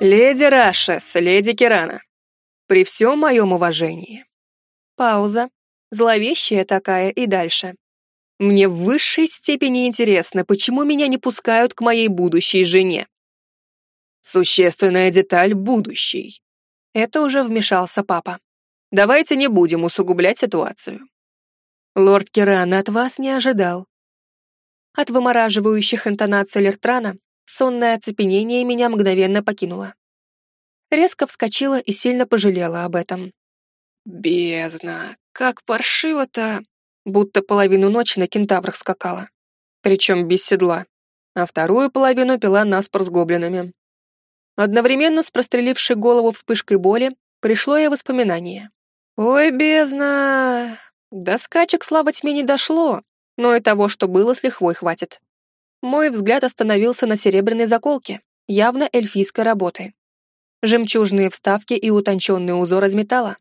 Леди Рашес, леди Кирана, при всем моем уважении. Пауза. Зловещая такая и дальше. Мне в высшей степени интересно, почему меня не пускают к моей будущей жене. Существенная деталь будущей. Это уже вмешался папа. Давайте не будем усугублять ситуацию. Лорд Киран от вас не ожидал. От вымораживающих интонаций Лертрана сонное оцепенение меня мгновенно покинуло. Резко вскочила и сильно пожалела об этом. Бездна, как паршиво-то! Будто половину ночи на кентаврах скакала. Причем без седла. А вторую половину пила наспор с гоблинами. Одновременно с прострелившей голову вспышкой боли пришло и воспоминание. «Ой, бездна! До скачек слава тьме не дошло, но и того, что было, с лихвой хватит. Мой взгляд остановился на серебряной заколке, явно эльфийской работы. Жемчужные вставки и утонченный узор из металла.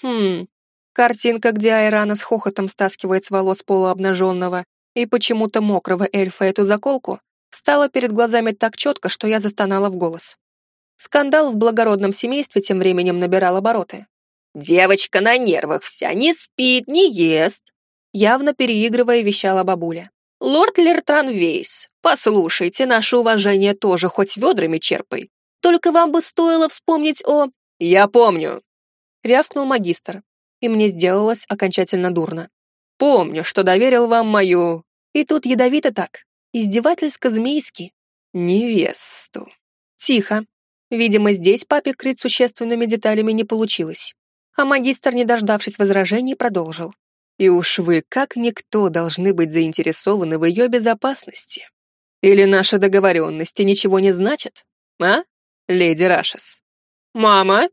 Хм, картинка, где Айрана с хохотом стаскивает с волос полуобнаженного и почему-то мокрого эльфа эту заколку, стала перед глазами так четко, что я застонала в голос. Скандал в благородном семействе тем временем набирал обороты. «Девочка на нервах вся, не спит, не ест!» Явно переигрывая, вещала бабуля. «Лорд Лертран Вейс, послушайте, наше уважение тоже хоть ведрами черпай. Только вам бы стоило вспомнить о...» «Я помню!» Рявкнул магистр, и мне сделалось окончательно дурно. «Помню, что доверил вам мою...» И тут ядовито так, издевательско-змейски. «Невесту». Тихо. Видимо, здесь папе крыть существенными деталями не получилось а магистр, не дождавшись возражений, продолжил. «И уж вы, как никто, должны быть заинтересованы в ее безопасности. Или наши договоренности ничего не значат, а, леди Рашес?» «Мама?»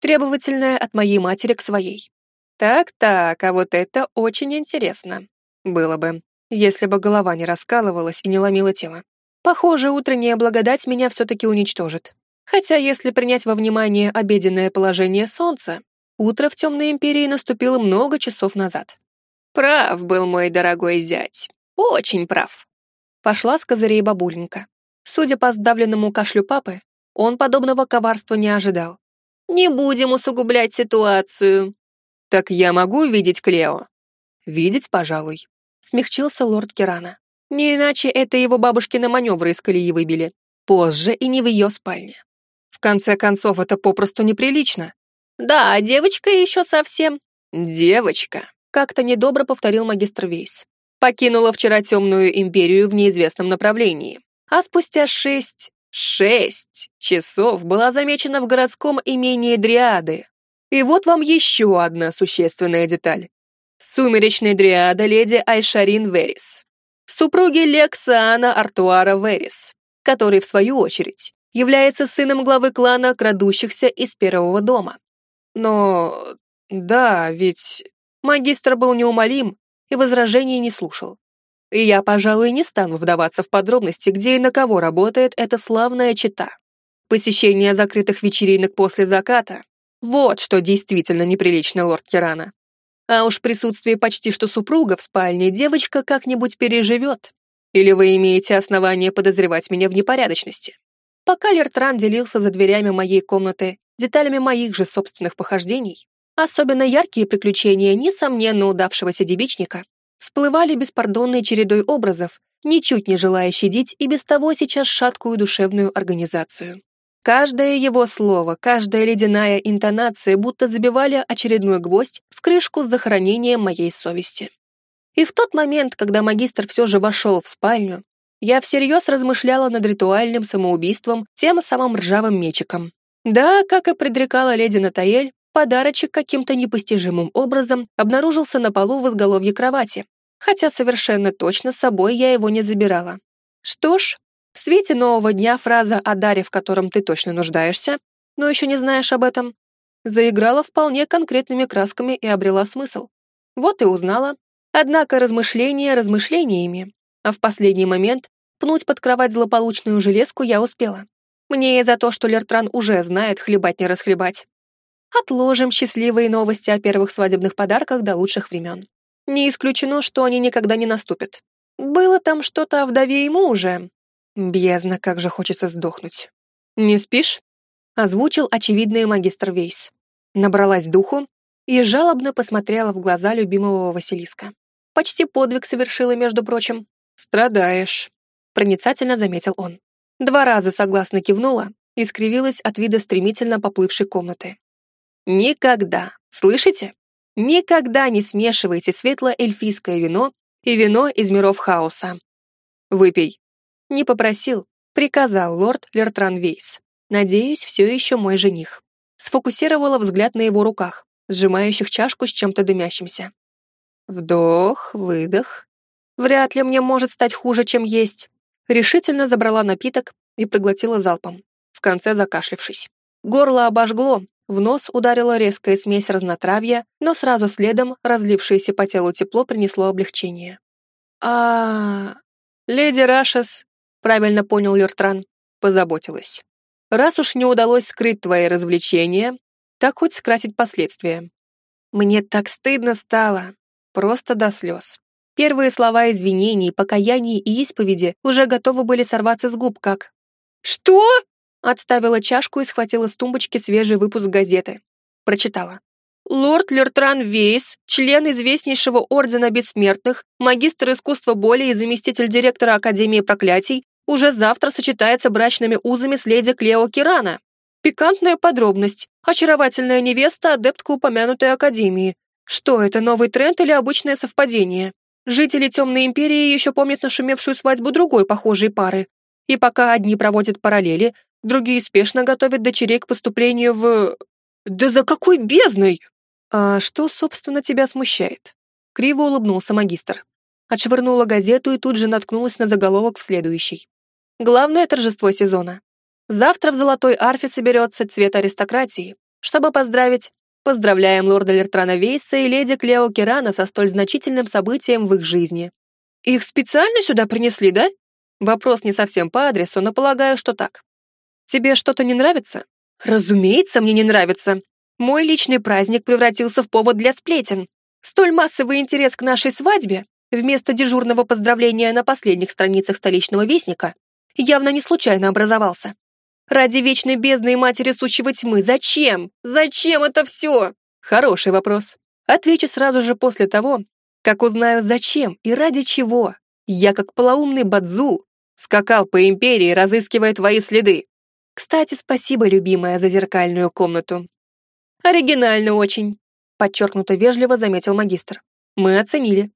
Требовательная от моей матери к своей. «Так-так, а вот это очень интересно. Было бы, если бы голова не раскалывалась и не ломила тело. Похоже, утренняя благодать меня все-таки уничтожит. Хотя, если принять во внимание обеденное положение солнца, Утро в Темной Империи наступило много часов назад. Прав был мой дорогой зять. Очень прав. Пошла с козырей бабуленька. Судя по сдавленному кашлю папы, он подобного коварства не ожидал. «Не будем усугублять ситуацию». «Так я могу видеть Клео?» «Видеть, пожалуй», — смягчился лорд Кирана. «Не иначе это его бабушкины маневры из колеи выбили. Позже и не в ее спальне. В конце концов, это попросту неприлично. «Да, девочка еще совсем...» «Девочка», — как-то недобро повторил магистр Вейс. «Покинула вчера темную империю в неизвестном направлении, а спустя шесть, шесть часов была замечена в городском имении Дриады. И вот вам еще одна существенная деталь. Сумеречная дриада леди Айшарин Верис, супруги Лексана Артуара Верис, который, в свою очередь, является сыном главы клана крадущихся из первого дома. Но... да, ведь... Магистр был неумолим и возражений не слушал. И я, пожалуй, не стану вдаваться в подробности, где и на кого работает эта славная чита. Посещение закрытых вечеринок после заката — вот что действительно неприлично, лорд Кирана. А уж присутствие почти что супруга в спальне девочка как-нибудь переживет. Или вы имеете основания подозревать меня в непорядочности? Пока Лертран делился за дверями моей комнаты деталями моих же собственных похождений, особенно яркие приключения несомненно удавшегося девичника, всплывали беспардонной чередой образов, ничуть не желая щадить и без того сейчас шаткую душевную организацию. Каждое его слово, каждая ледяная интонация будто забивали очередной гвоздь в крышку с захоронением моей совести. И в тот момент, когда магистр все же вошел в спальню, я всерьез размышляла над ритуальным самоубийством тем самым ржавым мечиком, да, как и предрекала леди Натаэль, подарочек каким-то непостижимым образом обнаружился на полу в изголовье кровати, хотя совершенно точно с собой я его не забирала. Что ж, в свете нового дня фраза о даре, в котором ты точно нуждаешься, но еще не знаешь об этом, заиграла вполне конкретными красками и обрела смысл. Вот и узнала. Однако размышления размышлениями, а в последний момент пнуть под кровать злополучную железку я успела. Мне и за то, что Лертран уже знает хлебать не расхлебать. Отложим счастливые новости о первых свадебных подарках до лучших времен. Не исключено, что они никогда не наступят. Было там что-то о вдове и муже. Бездна, как же хочется сдохнуть. Не спишь? озвучил очевидный магистр Вейс. Набралась духу и жалобно посмотрела в глаза любимого Василиска. Почти подвиг совершила, между прочим. «Страдаешь», — проницательно заметил он. Два раза согласно кивнула и скривилась от вида стремительно поплывшей комнаты. «Никогда, слышите? Никогда не смешивайте светло-эльфийское вино и вино из миров хаоса. Выпей». Не попросил, приказал лорд Лертран Вейс. Надеюсь, все еще мой жених. Сфокусировала взгляд на его руках, сжимающих чашку с чем-то дымящимся. Вдох, выдох. Вряд ли мне может стать хуже, чем есть. Решительно забрала напиток и проглотила залпом, в конце закашлившись. Горло обожгло, в нос ударила резкая смесь разнотравья, но сразу следом разлившееся по телу тепло принесло облегчение. а Леди Рашес, правильно понял Лертран, позаботилась. Раз уж не удалось скрыть твои развлечения, так хоть скрасить последствия. Мне так стыдно стало, просто до слез. Первые слова извинений, покаяний и исповеди уже готовы были сорваться с губ, как «Что?» Отставила чашку и схватила с тумбочки свежий выпуск газеты. Прочитала. Лорд Лертран Вейс, член известнейшего Ордена Бессмертных, магистр искусства боли и заместитель директора Академии проклятий, уже завтра сочетается брачными узами с леди Клео Кирана. Пикантная подробность. Очаровательная невеста, адептка упомянутой Академии. Что это, новый тренд или обычное совпадение? Жители Темной Империи еще помнят нашумевшую свадьбу другой похожей пары. И пока одни проводят параллели, другие спешно готовят дочерей к поступлению в... Да за какой бездной? А что, собственно, тебя смущает? Криво улыбнулся магистр. Отшвырнула газету и тут же наткнулась на заголовок в следующий. Главное торжество сезона. Завтра в Золотой Арфе соберется цвет аристократии, чтобы поздравить Поздравляем лорда Лертрана Вейса и леди Клео Кирана со столь значительным событием в их жизни. Их специально сюда принесли, да? Вопрос не совсем по адресу, но полагаю, что так. Тебе что-то не нравится? Разумеется, мне не нравится. Мой личный праздник превратился в повод для сплетен. Столь массовый интерес к нашей свадьбе, вместо дежурного поздравления на последних страницах столичного вестника, явно не случайно образовался. Ради вечной бездны и матери сущего тьмы. Зачем? Зачем это все? Хороший вопрос. Отвечу сразу же после того, как узнаю, зачем и ради чего. Я, как полоумный Бадзу, скакал по империи, разыскивая твои следы. Кстати, спасибо, любимая, за зеркальную комнату. Оригинально очень, подчеркнуто вежливо заметил магистр. Мы оценили.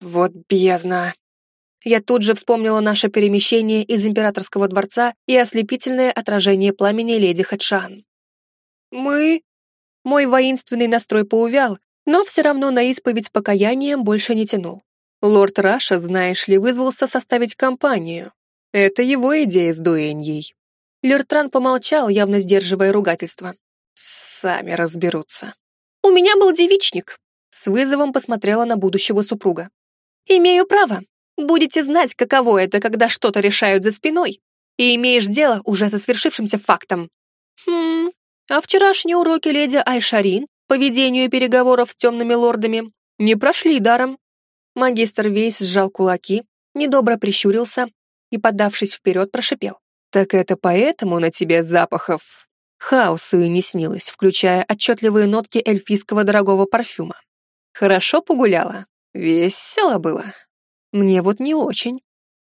Вот бездна. Я тут же вспомнила наше перемещение из императорского дворца и ослепительное отражение пламени леди Хэтшан. «Мы...» Мой воинственный настрой поувял, но все равно на исповедь с покаянием больше не тянул. Лорд Раша, знаешь ли, вызвался составить компанию. Это его идея с дуэньей. Лертран помолчал, явно сдерживая ругательство. Сами разберутся. «У меня был девичник», — с вызовом посмотрела на будущего супруга. «Имею право. Будете знать, каково это, когда что-то решают за спиной, и имеешь дело уже со свершившимся фактом. Хм, а вчерашние уроки леди Айшарин по ведению переговоров с темными лордами не прошли даром. Магистр весь сжал кулаки, недобро прищурился и, подавшись вперед, прошипел. «Так это поэтому на тебе запахов?» Хаосу и не снилось, включая отчетливые нотки эльфийского дорогого парфюма. «Хорошо погуляла? Весело было?» Мне вот не очень.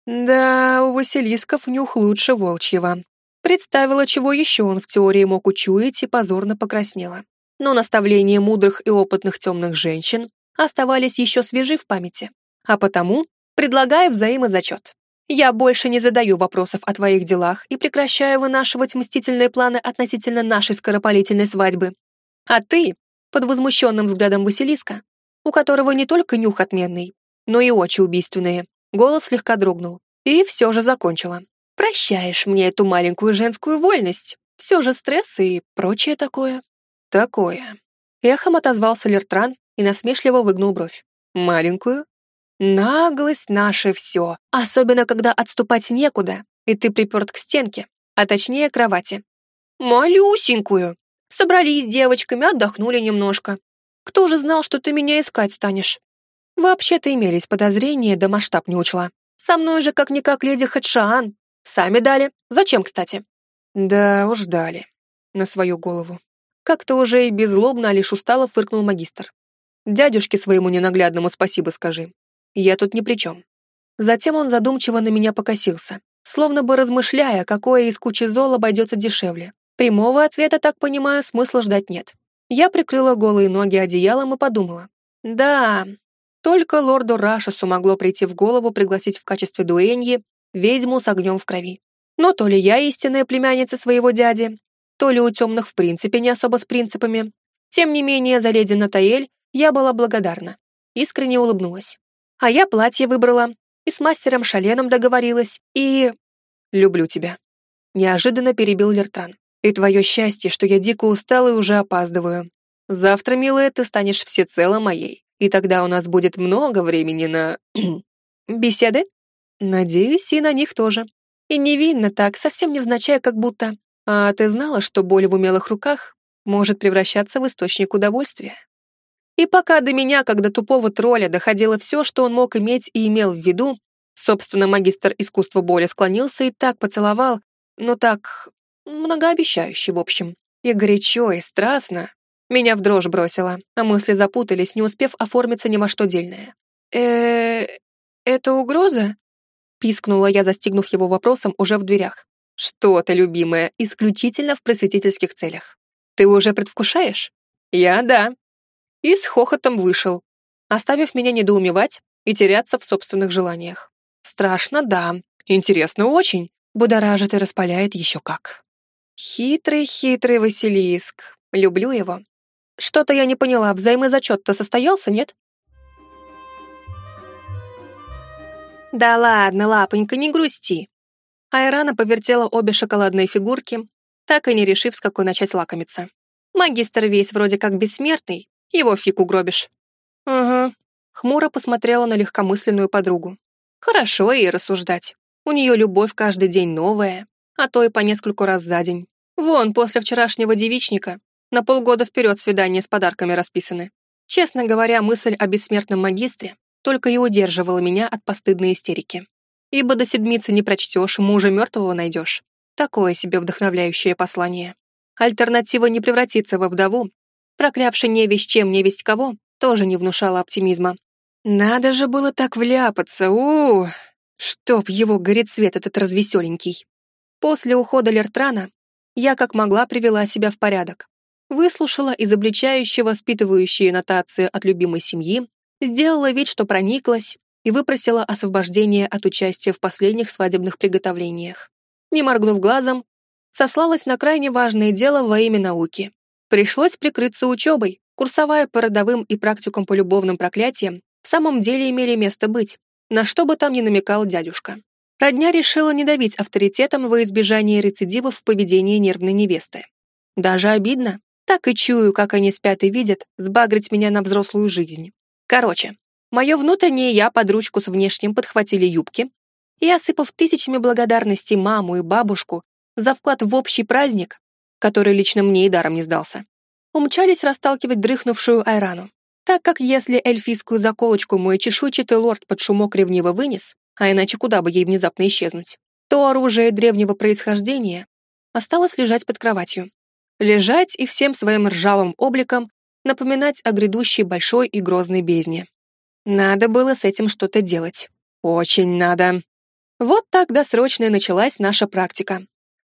Да, у Василисков нюх лучше волчьего. Представила, чего еще он в теории мог учуять, и позорно покраснела. Но наставления мудрых и опытных темных женщин оставались еще свежи в памяти. А потому предлагаю взаимозачет. Я больше не задаю вопросов о твоих делах и прекращаю вынашивать мстительные планы относительно нашей скоропалительной свадьбы. А ты, под возмущенным взглядом Василиска, у которого не только нюх отменный, но и очи убийственные. Голос слегка дрогнул. И все же закончила. Прощаешь мне эту маленькую женскую вольность. Все же стресс и прочее такое. Такое. Эхом отозвался Лертран и насмешливо выгнул бровь. Маленькую? Наглость наше все. Особенно, когда отступать некуда, и ты приперт к стенке, а точнее кровати. Малюсенькую. Собрались с девочками, отдохнули немножко. Кто же знал, что ты меня искать станешь? Вообще-то имелись подозрения, да масштаб не учла. Со мной же как-никак леди Хэтшаан. Сами дали. Зачем, кстати? Да уж дали. на свою голову. Как-то уже и беззлобно, а лишь устало фыркнул магистр. Дядюшке своему ненаглядному спасибо скажи. Я тут ни при чем. Затем он задумчиво на меня покосился, словно бы размышляя, какое из кучи зол обойдется дешевле. Прямого ответа, так понимаю, смысла ждать нет. Я прикрыла голые ноги одеялом и подумала. Да, только лорду Рашесу могло прийти в голову пригласить в качестве дуэньи ведьму с огнем в крови. Но то ли я истинная племянница своего дяди, то ли у темных в принципе не особо с принципами. Тем не менее, за леди Натаэль я была благодарна. Искренне улыбнулась. А я платье выбрала, и с мастером Шаленом договорилась, и... Люблю тебя. Неожиданно перебил Лертран. И твое счастье, что я дико устала и уже опаздываю. Завтра, милая, ты станешь всецело моей. И тогда у нас будет много времени на... беседы? Надеюсь, и на них тоже. И невинно так, совсем невзначай, как будто... А ты знала, что боль в умелых руках может превращаться в источник удовольствия? И пока до меня, как до тупого тролля, доходило все, что он мог иметь и имел в виду, собственно, магистр искусства боли склонился и так поцеловал, но так многообещающе, в общем. И горячо, и страстно. Меня в дрожь бросило, а мысли запутались, не успев оформиться ни во что дельное. э это угроза?» Пискнула я, застигнув его вопросом уже в дверях. «Что ты, любимая, исключительно в просветительских целях. Ты уже предвкушаешь?» «Я да». И с хохотом вышел, оставив меня недоумевать и теряться в собственных желаниях. Страшно, да. Интересно очень. Будоражит и распаляет еще как. Хитрый-хитрый Василиск. Люблю его. Что-то я не поняла, взаимозачет-то состоялся, нет? Да ладно, лапонька, не грусти. Айрана повертела обе шоколадные фигурки, так и не решив, с какой начать лакомиться. Магистр весь вроде как бессмертный, его фиг угробишь. Угу. Хмуро посмотрела на легкомысленную подругу. Хорошо ей рассуждать. У нее любовь каждый день новая, а то и по нескольку раз за день. Вон, после вчерашнего девичника на полгода вперед свидания с подарками расписаны. Честно говоря, мысль о бессмертном магистре только и удерживала меня от постыдной истерики ибо до седмицы не прочтешь, мужа мертвого найдешь. Такое себе вдохновляющее послание. Альтернатива не превратиться во вдову, проклявши не весть чем, не весть кого, тоже не внушала оптимизма. Надо же было так вляпаться, -у Чтоб его горит свет этот развеселенький. После ухода Лертрана я как могла привела себя в порядок. Выслушала изобличающие воспитывающие нотации от любимой семьи, сделала вид, что прониклась, и выпросила освобождение от участия в последних свадебных приготовлениях. Не моргнув глазом, сослалась на крайне важное дело во имя науки. Пришлось прикрыться учебой, курсовая по родовым и практикум по любовным проклятиям в самом деле имели место быть, на что бы там ни намекал дядюшка. Родня решила не давить авторитетом во избежание рецидивов в поведении нервной невесты. Даже обидно. Так и чую, как они спят и видят, сбагрить меня на взрослую жизнь. Короче, Мое внутреннее я под ручку с внешним подхватили юбки и, осыпав тысячами благодарностей маму и бабушку за вклад в общий праздник, который лично мне и даром не сдался, умчались расталкивать дрыхнувшую Айрану, так как если эльфийскую заколочку мой чешуйчатый лорд под шумок ревниво вынес, а иначе куда бы ей внезапно исчезнуть, то оружие древнего происхождения осталось лежать под кроватью. Лежать и всем своим ржавым обликом напоминать о грядущей большой и грозной бездне. Надо было с этим что-то делать. Очень надо. Вот так досрочно началась наша практика.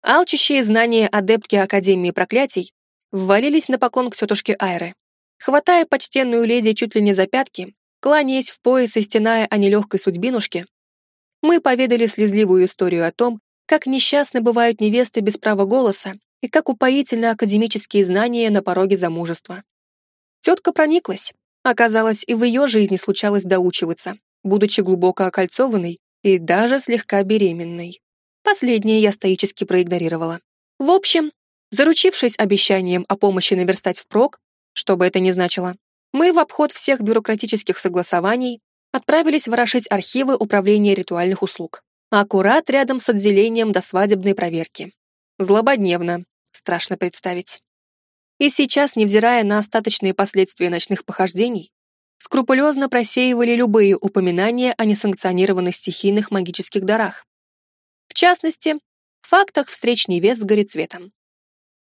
Алчущие знания адептки Академии проклятий ввалились на поклон к тетушке Айры. Хватая почтенную леди чуть ли не за пятки, кланяясь в пояс и стеная о нелегкой судьбинушке, мы поведали слезливую историю о том, как несчастны бывают невесты без права голоса и как упоительны академические знания на пороге замужества. Тетка прониклась, Оказалось, и в ее жизни случалось доучиваться, будучи глубоко окольцованной и даже слегка беременной. Последнее я стоически проигнорировала. В общем, заручившись обещанием о помощи наверстать впрок, что бы это ни значило, мы в обход всех бюрократических согласований отправились ворошить архивы Управления ритуальных услуг, аккурат рядом с отделением до свадебной проверки. Злободневно, страшно представить. И сейчас, невзирая на остаточные последствия ночных похождений, скрупулезно просеивали любые упоминания о несанкционированных стихийных магических дарах. В частности, фактах встреч невест с горецветом.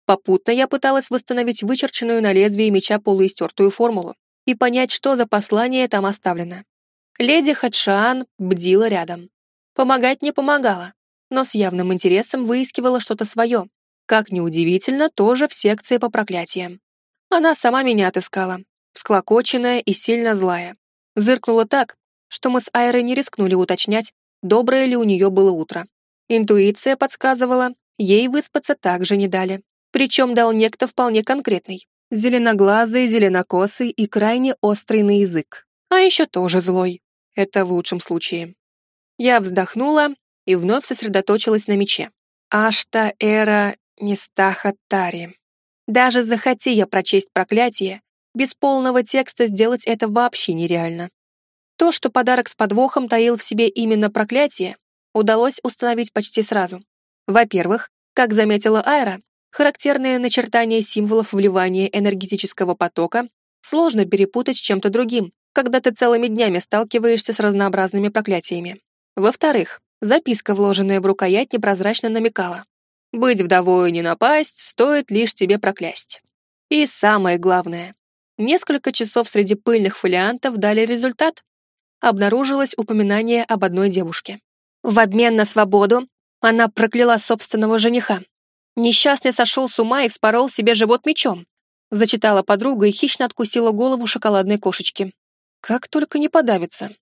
Попутно я пыталась восстановить вычерченную на лезвии меча полуистертую формулу и понять, что за послание там оставлено. Леди Хадшан бдила рядом. Помогать не помогала, но с явным интересом выискивала что-то свое. Как неудивительно, тоже в секции по проклятиям. Она сама меня отыскала, всклокоченная и сильно злая. Зыркнула так, что мы с Айрой не рискнули уточнять, доброе ли у нее было утро. Интуиция подсказывала, ей выспаться также не дали. Причем дал некто вполне конкретный. Зеленоглазый, зеленокосый и крайне острый на язык. А еще тоже злой. Это в лучшем случае. Я вздохнула и вновь сосредоточилась на мече. Ашта эра Нестаха Тари. Даже захоти я прочесть проклятие, без полного текста сделать это вообще нереально. То, что подарок с подвохом таил в себе именно проклятие, удалось установить почти сразу. Во-первых, как заметила Айра, характерные начертания символов вливания энергетического потока сложно перепутать с чем-то другим, когда ты целыми днями сталкиваешься с разнообразными проклятиями. Во-вторых, записка, вложенная в рукоять, непрозрачно намекала. Быть вдовой не напасть, стоит лишь тебе проклясть. И самое главное, несколько часов среди пыльных фолиантов дали результат. Обнаружилось упоминание об одной девушке. В обмен на свободу она прокляла собственного жениха. Несчастный сошел с ума и вспорол себе живот мечом. Зачитала подруга и хищно откусила голову шоколадной кошечки. Как только не подавится.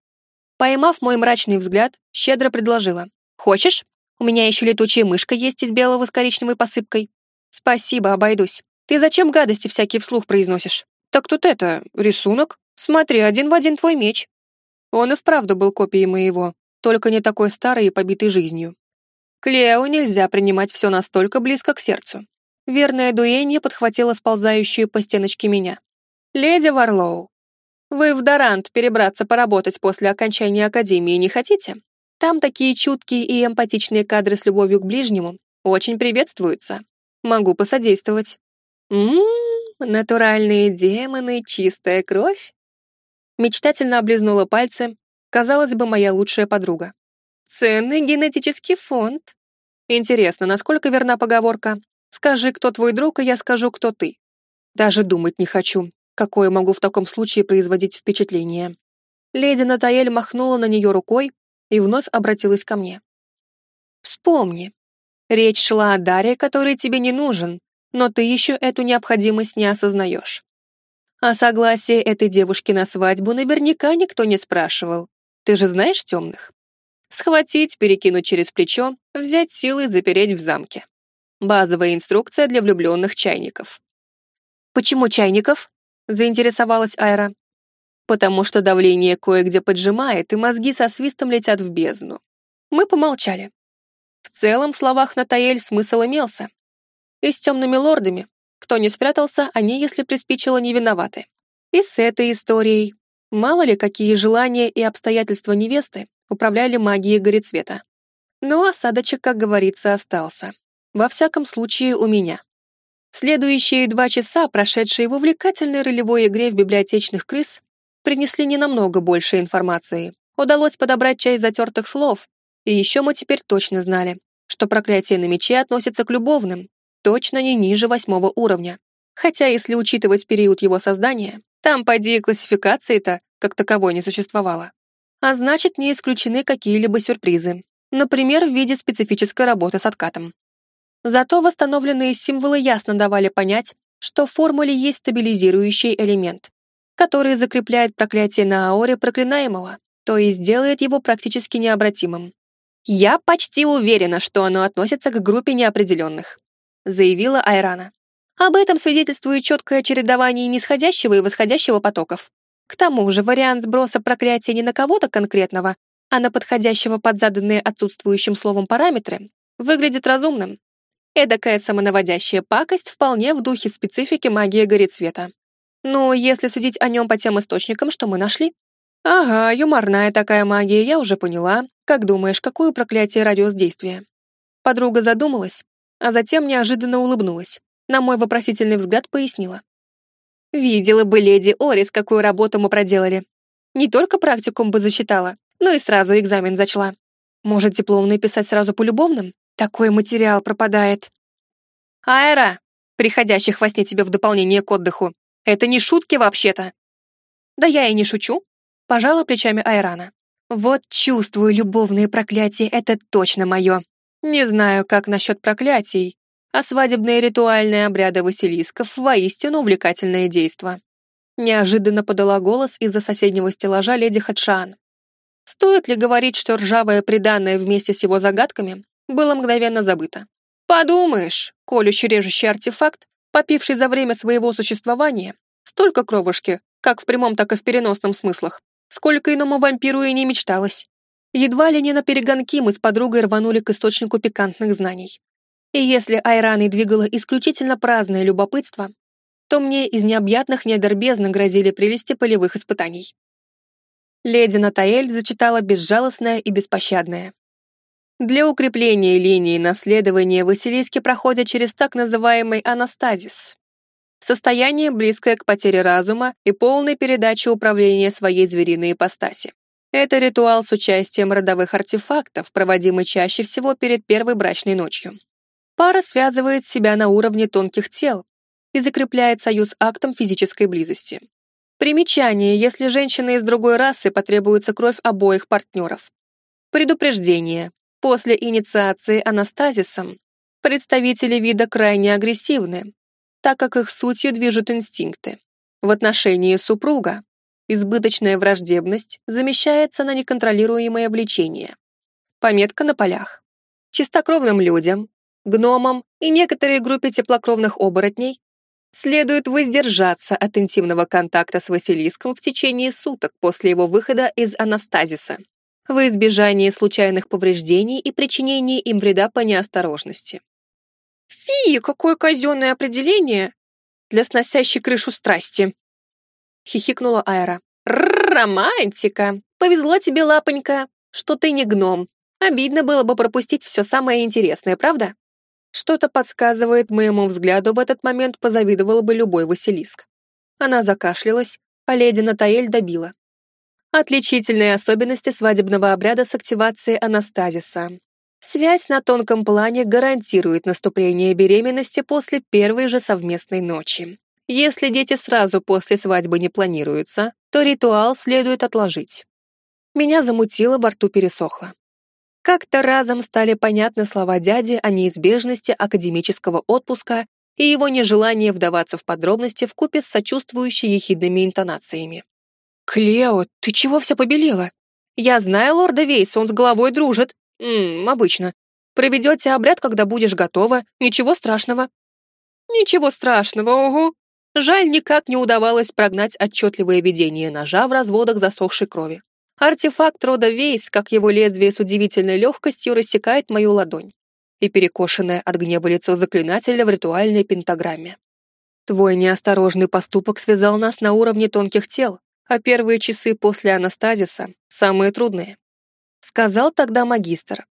Поймав мой мрачный взгляд, щедро предложила. «Хочешь? У меня еще летучая мышка есть из белого с коричневой посыпкой. Спасибо, обойдусь. Ты зачем гадости всякие вслух произносишь? Так тут это, рисунок. Смотри, один в один твой меч. Он и вправду был копией моего, только не такой старый и побитый жизнью. Клео нельзя принимать все настолько близко к сердцу. Верная дуэнья подхватила сползающую по стеночке меня. «Леди Варлоу, вы в Дорант перебраться поработать после окончания Академии не хотите? Там такие чуткие и эмпатичные кадры с любовью к ближнему очень приветствуются. Могу посодействовать. Ммм, натуральные демоны, чистая кровь. Мечтательно облизнула пальцы, казалось бы, моя лучшая подруга. Ценный генетический фонд. Интересно, насколько верна поговорка «Скажи, кто твой друг, и я скажу, кто ты». Даже думать не хочу, какое могу в таком случае производить впечатление. Леди Натаэль махнула на нее рукой и вновь обратилась ко мне. «Вспомни, речь шла о даре, который тебе не нужен, но ты еще эту необходимость не осознаешь. А согласие этой девушки на свадьбу наверняка никто не спрашивал. Ты же знаешь темных? Схватить, перекинуть через плечо, взять силы, запереть в замке. Базовая инструкция для влюбленных чайников. «Почему чайников?» заинтересовалась Айра. «Потому что давление кое-где поджимает, и мозги со свистом летят в бездну». Мы помолчали. В целом в словах Натаэль смысл имелся. И с темными лордами, кто не спрятался, они, если приспичило, не виноваты. И с этой историей. Мало ли, какие желания и обстоятельства невесты управляли магией горецвета. Но осадочек, как говорится, остался. Во всяком случае, у меня. Следующие два часа, прошедшие в увлекательной ролевой игре в библиотечных крыс, принесли не намного больше информации. Удалось подобрать часть затертых слов, и еще мы теперь точно знали, что проклятие на мече относится к любовным, точно не ниже восьмого уровня. Хотя, если учитывать период его создания, там, поди, и классификации-то как таковой не существовало. А значит, не исключены какие-либо сюрпризы, например, в виде специфической работы с откатом. Зато восстановленные символы ясно давали понять, что в формуле есть стабилизирующий элемент, который закрепляет проклятие на ауре проклинаемого, то есть делает его практически необратимым. «Я почти уверена, что оно относится к группе неопределенных», заявила Айрана. Об этом свидетельствует четкое чередование нисходящего и восходящего потоков. К тому же вариант сброса проклятия не на кого-то конкретного, а на подходящего под заданные отсутствующим словом параметры, выглядит разумным. Эдакая самонаводящая пакость вполне в духе специфики магии горецвета. Но если судить о нем по тем источникам, что мы нашли. Ага, юморная такая магия, я уже поняла. Как думаешь, какое проклятие радиус действия? Подруга задумалась, а затем неожиданно улыбнулась. На мой вопросительный взгляд пояснила. Видела бы леди Орис, какую работу мы проделали. Не только практикум бы засчитала, но и сразу экзамен зачла. Может, дипломный писать сразу по любовным? Такой материал пропадает. «Айра, приходящих во сне тебе в дополнение к отдыху. Это не шутки вообще-то. Да я и не шучу, пожала плечами Айрана. Вот чувствую любовные проклятия, это точно мое. Не знаю, как насчет проклятий, а свадебные ритуальные обряды Василисков воистину увлекательное действо. Неожиданно подала голос из-за соседнего стеллажа леди Хатшан. Стоит ли говорить, что ржавое приданное вместе с его загадками было мгновенно забыто? Подумаешь, колющий режущий артефакт, попивший за время своего существования столько кровушки, как в прямом, так и в переносном смыслах, сколько иному вампиру и не мечталось. Едва ли не на перегонки мы с подругой рванули к источнику пикантных знаний. И если Айраной двигало исключительно праздное любопытство, то мне из необъятных недр бездны грозили прелести полевых испытаний. Леди Натаэль зачитала безжалостное и беспощадное. Для укрепления линии наследования Василиски проходят через так называемый анастазис. Состояние, близкое к потере разума и полной передаче управления своей звериной ипостаси. Это ритуал с участием родовых артефактов, проводимый чаще всего перед первой брачной ночью. Пара связывает себя на уровне тонких тел и закрепляет союз актом физической близости. Примечание, если женщина из другой расы потребуется кровь обоих партнеров. Предупреждение. После инициации анастазисом представители вида крайне агрессивны, так как их сутью движут инстинкты. В отношении супруга избыточная враждебность замещается на неконтролируемое влечение. Пометка на полях. Чистокровным людям, гномам и некоторой группе теплокровных оборотней следует воздержаться от интимного контакта с Василиском в течение суток после его выхода из анастазиса во избежание случайных повреждений и причинения им вреда по неосторожности. «Фи, какое казенное определение для сносящей крышу страсти!» — хихикнула Айра. «Романтика! Повезло тебе, лапонька, что ты не гном. Обидно было бы пропустить все самое интересное, правда?» Что-то подсказывает моему взгляду, в этот момент позавидовал бы любой Василиск. Она закашлялась, а леди Натаэль добила. Отличительные особенности свадебного обряда с активацией анастазиса. Связь на тонком плане гарантирует наступление беременности после первой же совместной ночи. Если дети сразу после свадьбы не планируются, то ритуал следует отложить. Меня замутило, во рту пересохло. Как-то разом стали понятны слова дяди о неизбежности академического отпуска и его нежелание вдаваться в подробности в купе с сочувствующей ехидными интонациями. «Клео, ты чего вся побелела? Я знаю лорда Вейса, он с головой дружит. Ммм, обычно. Проведете обряд, когда будешь готова. Ничего страшного». «Ничего страшного, ого!» Жаль, никак не удавалось прогнать отчетливое видение ножа в разводах засохшей крови. Артефакт рода Вейс, как его лезвие с удивительной легкостью, рассекает мою ладонь и перекошенное от гнева лицо заклинателя в ритуальной пентаграмме. Твой неосторожный поступок связал нас на уровне тонких тел, а первые часы после анастазиса самые трудные. Сказал тогда магистр.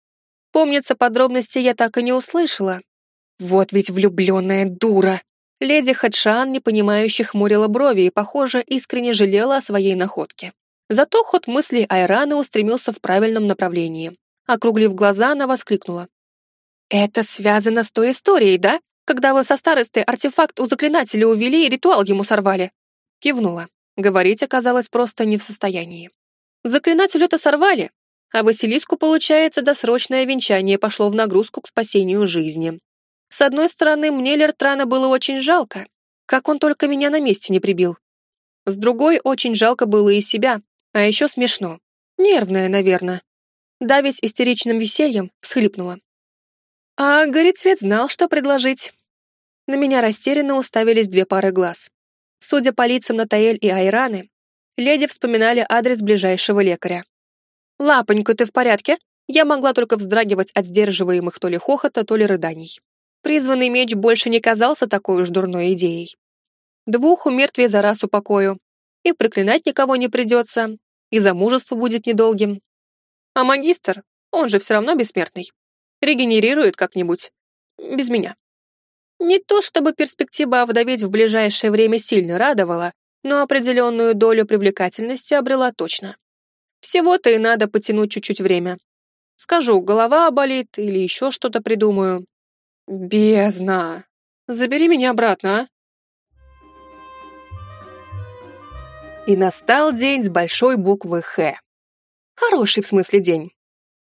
Помнится, подробности я так и не услышала. Вот ведь влюбленная дура. Леди Хадшан, непонимающе хмурила брови и, похоже, искренне жалела о своей находке. Зато ход мыслей Айраны устремился в правильном направлении. Округлив глаза, она воскликнула. «Это связано с той историей, да? Когда вы со старостой артефакт у заклинателя увели и ритуал ему сорвали?» Кивнула. Говорить оказалось просто не в состоянии. Заклинателю-то сорвали, а Василиску, получается, досрочное венчание пошло в нагрузку к спасению жизни. С одной стороны, мне Лертрана было очень жалко, как он только меня на месте не прибил. С другой, очень жалко было и себя, а еще смешно. Нервная, наверное. Давясь истеричным весельем, всхлипнула. А Горецвет знал, что предложить. На меня растерянно уставились две пары глаз. Судя по лицам Натаэль и Айраны, леди вспоминали адрес ближайшего лекаря. «Лапонька, ты в порядке?» Я могла только вздрагивать от сдерживаемых то ли хохота, то ли рыданий. Призванный меч больше не казался такой уж дурной идеей. Двух умертвей за раз упокою. И проклинать никого не придется, и замужество будет недолгим. А магистр, он же все равно бессмертный. Регенерирует как-нибудь. Без меня. Не то чтобы перспектива овдоветь в ближайшее время сильно радовала, но определенную долю привлекательности обрела точно. Всего-то и надо потянуть чуть-чуть время. Скажу, голова болит или еще что-то придумаю. Бездна. Забери меня обратно, а? И настал день с большой буквы «Х». Хороший в смысле день.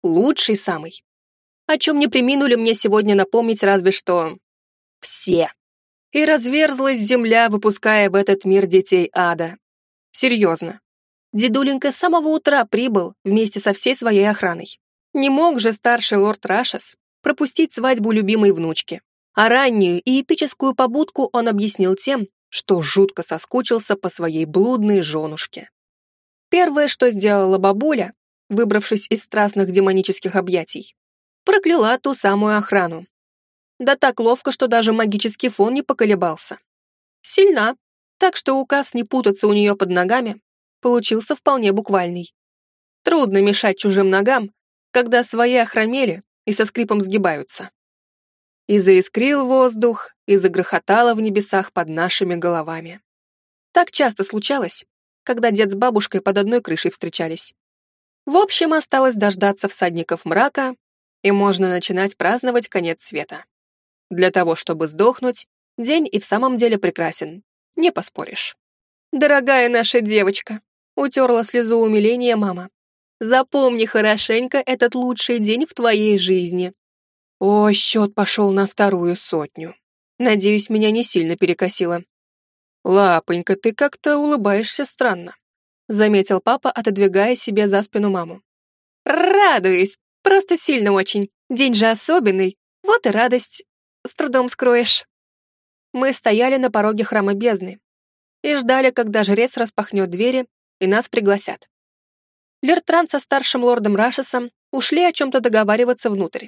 Лучший самый. О чем не приминули мне сегодня напомнить разве что... Все. И разверзлась земля, выпуская в этот мир детей ада. Серьезно. Дедуленька с самого утра прибыл вместе со всей своей охраной. Не мог же старший лорд Рашес пропустить свадьбу любимой внучки. А раннюю и эпическую побудку он объяснил тем, что жутко соскучился по своей блудной женушке. Первое, что сделала бабуля, выбравшись из страстных демонических объятий, прокляла ту самую охрану. Да так ловко, что даже магический фон не поколебался. Сильна, так что указ не путаться у нее под ногами получился вполне буквальный. Трудно мешать чужим ногам, когда свои охромели и со скрипом сгибаются. И заискрил воздух, и загрохотало в небесах под нашими головами. Так часто случалось, когда дед с бабушкой под одной крышей встречались. В общем, осталось дождаться всадников мрака, и можно начинать праздновать конец света. Для того, чтобы сдохнуть, день и в самом деле прекрасен, не поспоришь. «Дорогая наша девочка», — утерла слезу умиления мама, «запомни хорошенько этот лучший день в твоей жизни». О, счет пошел на вторую сотню. Надеюсь, меня не сильно перекосило. «Лапонька, ты как-то улыбаешься странно», — заметил папа, отодвигая себе за спину маму. «Радуюсь, просто сильно очень. День же особенный, вот и радость. С трудом скроешь». Мы стояли на пороге храма бездны и ждали, когда жрец распахнет двери и нас пригласят. Лертран со старшим лордом Рашесом ушли о чем-то договариваться внутрь,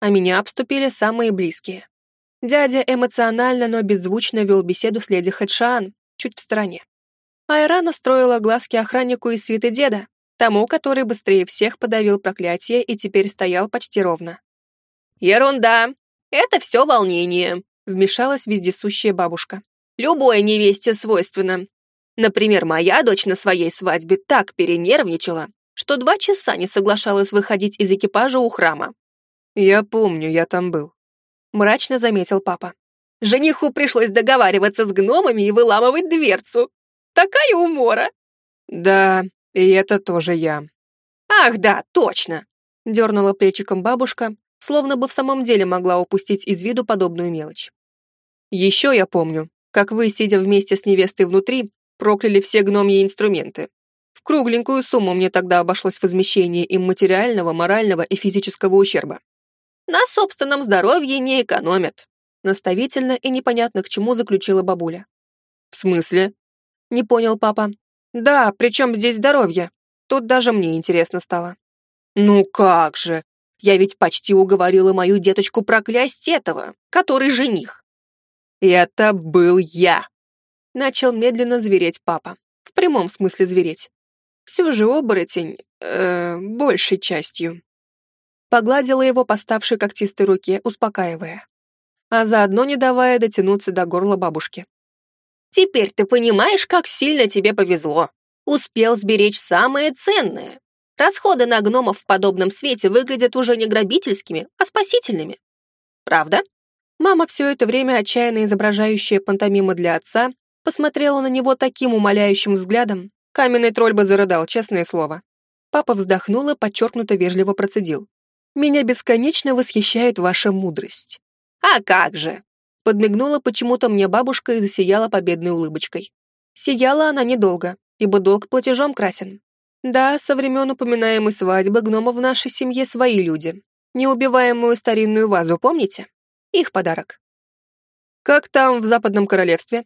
а меня обступили самые близкие. Дядя эмоционально, но беззвучно вел беседу с леди Хедшаан, чуть в стороне. Айра настроила глазки охраннику из свиты деда, тому, который быстрее всех подавил проклятие и теперь стоял почти ровно. «Ерунда! Это все волнение!» — вмешалась вездесущая бабушка. «Любой невесте свойственно. Например, моя дочь на своей свадьбе так перенервничала, что два часа не соглашалась выходить из экипажа у храма». «Я помню, я там был», мрачно заметил папа. Жениху пришлось договариваться с гномами и выламывать дверцу. Такая умора. Да, и это тоже я. Ах да, точно. Дернула плечиком бабушка, словно бы в самом деле могла упустить из виду подобную мелочь. Еще я помню, как вы, сидя вместе с невестой внутри, прокляли все гномьи инструменты. В кругленькую сумму мне тогда обошлось возмещение им материального, морального и физического ущерба. На собственном здоровье не экономят. Наставительно и непонятно к чему заключила бабуля. В смысле? Не понял папа. Да, причем здесь здоровье? Тут даже мне интересно стало. Ну как же? Я ведь почти уговорила мою деточку проклясть этого, который жених. Это был я. Начал медленно звереть папа. В прямом смысле звереть. Все же оборотень, э, большей частью погладила его поставшей когтистой руке, успокаивая, а заодно не давая дотянуться до горла бабушки. «Теперь ты понимаешь, как сильно тебе повезло. Успел сберечь самое ценное. Расходы на гномов в подобном свете выглядят уже не грабительскими, а спасительными. Правда?» Мама, все это время отчаянно изображающая пантомиму для отца, посмотрела на него таким умоляющим взглядом, каменный тролль бы зарыдал, честное слово. Папа вздохнул и подчеркнуто вежливо процедил. Меня бесконечно восхищает ваша мудрость». «А как же!» Подмигнула почему-то мне бабушка и засияла победной улыбочкой. Сияла она недолго, ибо долг платежом красен. Да, со времен упоминаемой свадьбы гнома в нашей семье свои люди. Неубиваемую старинную вазу, помните? Их подарок. «Как там в Западном Королевстве?»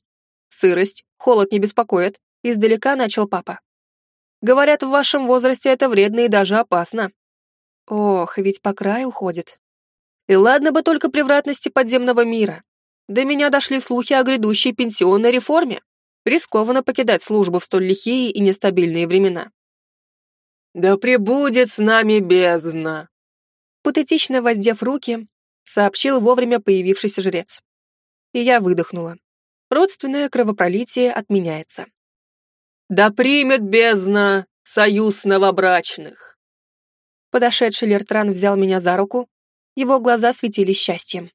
«Сырость, холод не беспокоит», — издалека начал папа. «Говорят, в вашем возрасте это вредно и даже опасно. Ох, ведь по краю ходит. И ладно бы только превратности подземного мира. До меня дошли слухи о грядущей пенсионной реформе. Рискованно покидать службу в столь лихие и нестабильные времена. «Да пребудет с нами бездна!» Патетично воздев руки, сообщил вовремя появившийся жрец. И я выдохнула. Родственное кровопролитие отменяется. «Да примет бездна союз новобрачных!» Подошедший Лертран взял меня за руку, его глаза светились счастьем.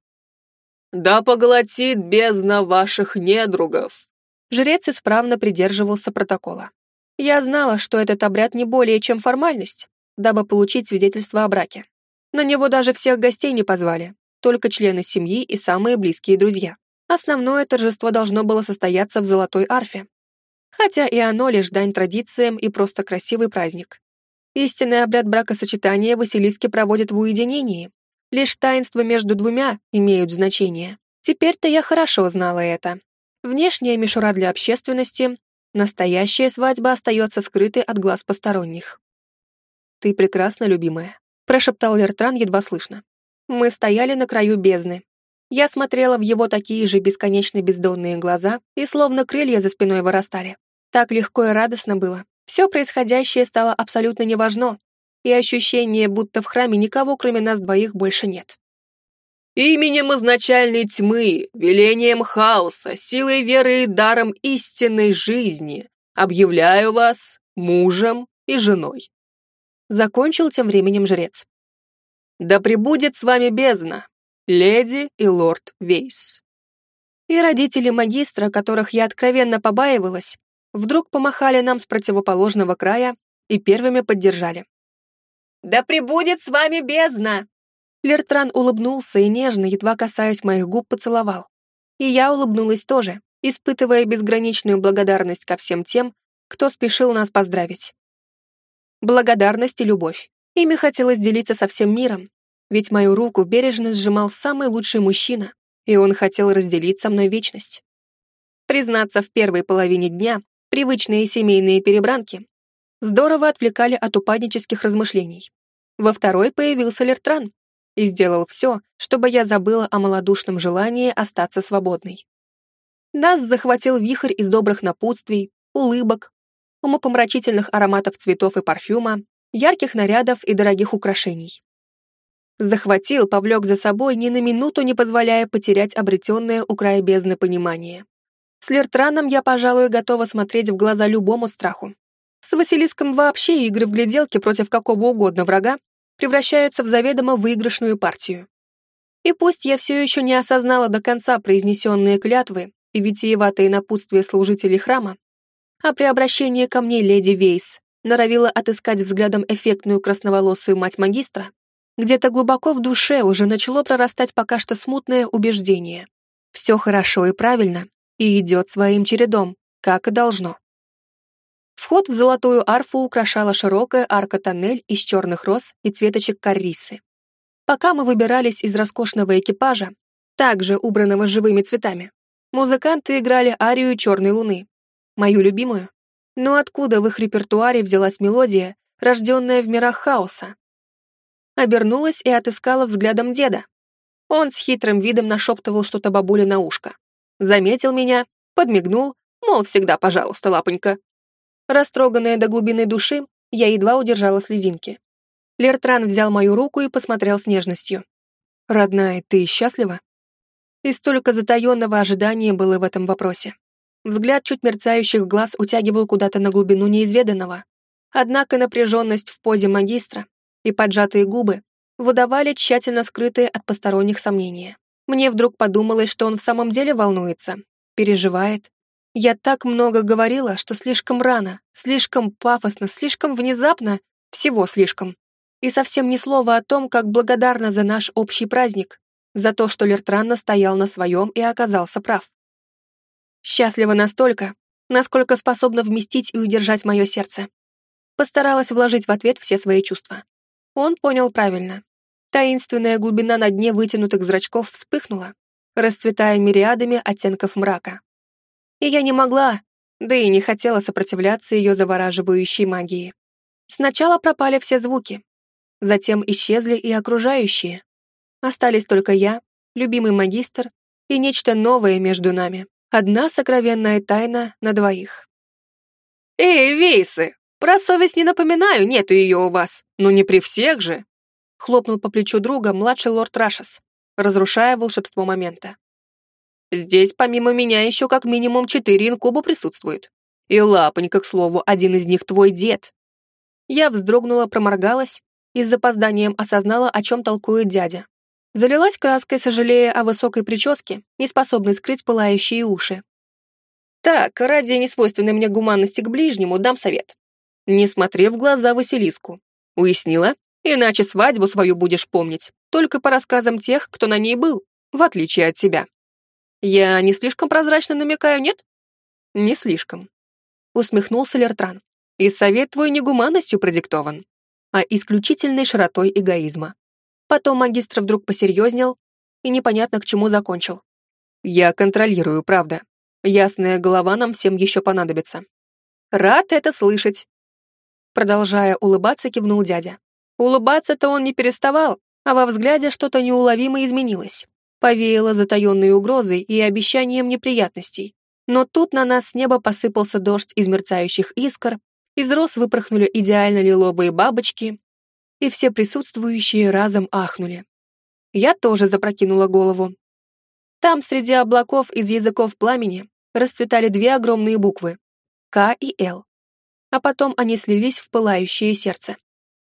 «Да поглотит бездна ваших недругов!» Жрец исправно придерживался протокола. Я знала, что этот обряд не более чем формальность, дабы получить свидетельство о браке. На него даже всех гостей не позвали, только члены семьи и самые близкие друзья. Основное торжество должно было состояться в золотой арфе. Хотя и оно лишь дань традициям и просто красивый праздник. Истинный обряд бракосочетания Василиски проводят в уединении. Лишь таинства между двумя имеют значение. Теперь-то я хорошо знала это. Внешняя мишура для общественности, настоящая свадьба остается скрытой от глаз посторонних. «Ты прекрасна, любимая», — прошептал Лертран едва слышно. Мы стояли на краю бездны. Я смотрела в его такие же бесконечно бездонные глаза, и словно крылья за спиной вырастали. Так легко и радостно было. Все происходящее стало абсолютно неважно, и ощущение, будто в храме никого, кроме нас двоих, больше нет. «Именем изначальной тьмы, велением хаоса, силой веры и даром истинной жизни объявляю вас мужем и женой. Закончил тем временем жрец. «Да пребудет с вами бездна, леди и лорд Вейс». И родители магистра, которых я откровенно побаивалась, вдруг помахали нам с противоположного края и первыми поддержали. «Да пребудет с вами бездна!» Лертран улыбнулся и нежно, едва касаясь моих губ, поцеловал. И я улыбнулась тоже, испытывая безграничную благодарность ко всем тем, кто спешил нас поздравить благодарность и любовь. Ими хотелось делиться со всем миром, ведь мою руку бережно сжимал самый лучший мужчина, и он хотел разделить со мной вечность. Признаться, в первой половине дня привычные семейные перебранки здорово отвлекали от упаднических размышлений. Во второй появился Лертран и сделал все, чтобы я забыла о малодушном желании остаться свободной. Нас захватил вихрь из добрых напутствий, улыбок, умопомрачительных ароматов цветов и парфюма, ярких нарядов и дорогих украшений. Захватил, повлек за собой, ни на минуту не позволяя потерять обретенное у края бездны понимание. С Лертраном я, пожалуй, готова смотреть в глаза любому страху. С Василиском вообще игры в гляделки против какого угодно врага превращаются в заведомо выигрышную партию. И пусть я все еще не осознала до конца произнесенные клятвы и витиеватые напутствия служителей храма, а при обращении ко мне леди Вейс норовила отыскать взглядом эффектную красноволосую мать магистра, где-то глубоко в душе уже начало прорастать пока что смутное убеждение. Все хорошо и правильно, и идет своим чередом, как и должно. Вход в золотую арфу украшала широкая арка-тоннель из черных роз и цветочек каррисы. Пока мы выбирались из роскошного экипажа, также убранного живыми цветами, музыканты играли арию «Черной луны», мою любимую. Но откуда в их репертуаре взялась мелодия, рожденная в мирах хаоса? Обернулась и отыскала взглядом деда. Он с хитрым видом нашептывал что-то бабуле на ушко. Заметил меня, подмигнул, мол, всегда, пожалуйста, лапонька. Растроганная до глубины души, я едва удержала слезинки. Лертран взял мою руку и посмотрел с нежностью. «Родная, ты счастлива?» И столько затаенного ожидания было в этом вопросе. Взгляд чуть мерцающих глаз утягивал куда-то на глубину неизведанного. Однако напряженность в позе магистра и поджатые губы выдавали тщательно скрытые от посторонних сомнения. Мне вдруг подумалось, что он в самом деле волнуется, переживает. Я так много говорила, что слишком рано, слишком пафосно, слишком внезапно, всего слишком. И совсем ни слова о том, как благодарна за наш общий праздник, за то, что Лертран настоял на своем и оказался прав. Счастлива настолько, насколько способна вместить и удержать мое сердце. Постаралась вложить в ответ все свои чувства. Он понял правильно. Таинственная глубина на дне вытянутых зрачков вспыхнула, расцветая мириадами оттенков мрака. И я не могла, да и не хотела сопротивляться ее завораживающей магии. Сначала пропали все звуки, затем исчезли и окружающие. Остались только я, любимый магистр и нечто новое между нами. Одна сокровенная тайна на двоих. «Эй, Вейсы, про совесть не напоминаю, нету ее у вас. Ну не при всех же!» Хлопнул по плечу друга младший лорд Рашес, разрушая волшебство момента. «Здесь помимо меня еще как минимум четыре инкуба присутствует. И лапонька, к слову, один из них твой дед». Я вздрогнула, проморгалась и с запозданием осознала, о чем толкует дядя. Залилась краской, сожалея о высокой прическе, не способной скрыть пылающие уши. Так, ради несвойственной мне гуманности к ближнему дам совет. Не смотри в глаза Василиску. Уяснила? Иначе свадьбу свою будешь помнить, только по рассказам тех, кто на ней был, в отличие от тебя. Я не слишком прозрачно намекаю, нет? Не слишком. Усмехнулся Лертран. И совет твой не гуманностью продиктован, а исключительной широтой эгоизма. Потом магистр вдруг посерьезнел и непонятно к чему закончил. Я контролирую, правда. Ясная голова нам всем еще понадобится. Рад это слышать. Продолжая улыбаться, кивнул дядя. Улыбаться-то он не переставал, а во взгляде что-то неуловимо изменилось. Повеяло затаенной угрозой и обещанием неприятностей. Но тут на нас с неба посыпался дождь из мерцающих искр, из роз выпорхнули идеально лиловые бабочки, и все присутствующие разом ахнули. Я тоже запрокинула голову. Там, среди облаков из языков пламени, расцветали две огромные буквы — К и Л. А потом они слились в пылающее сердце.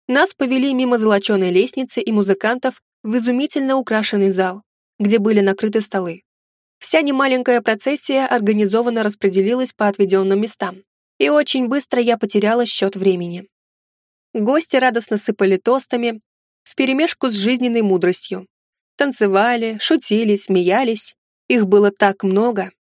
Нас повели мимо золоченой лестницы и музыкантов в изумительно украшенный зал, где были накрыты столы. Вся немаленькая процессия организованно распределилась по отведенным местам, и очень быстро я потеряла счет времени. Гости радостно сыпали тостами, вперемешку с жизненной мудростью. Танцевали, шутили, смеялись. Их было так много.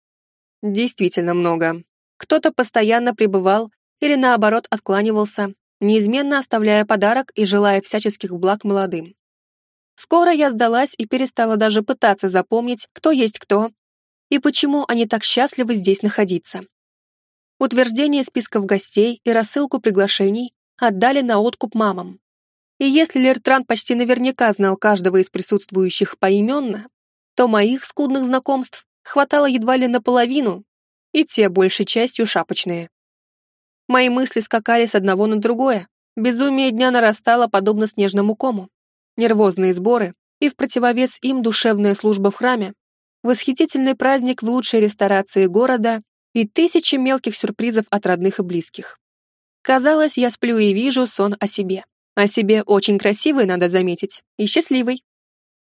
Действительно много. Кто-то постоянно пребывал или наоборот откланивался, неизменно оставляя подарок и желая всяческих благ молодым. Скоро я сдалась и перестала даже пытаться запомнить, кто есть кто и почему они так счастливы здесь находиться. Утверждение списков гостей и рассылку приглашений отдали на откуп мамам. И если Лертран почти наверняка знал каждого из присутствующих поименно, то моих скудных знакомств хватало едва ли наполовину, и те большей частью шапочные. Мои мысли скакали с одного на другое. Безумие дня нарастало, подобно снежному кому. Нервозные сборы и в противовес им душевная служба в храме, восхитительный праздник в лучшей ресторации города и тысячи мелких сюрпризов от родных и близких. Казалось, я сплю и вижу сон о себе. О себе очень красивый, надо заметить, и счастливый.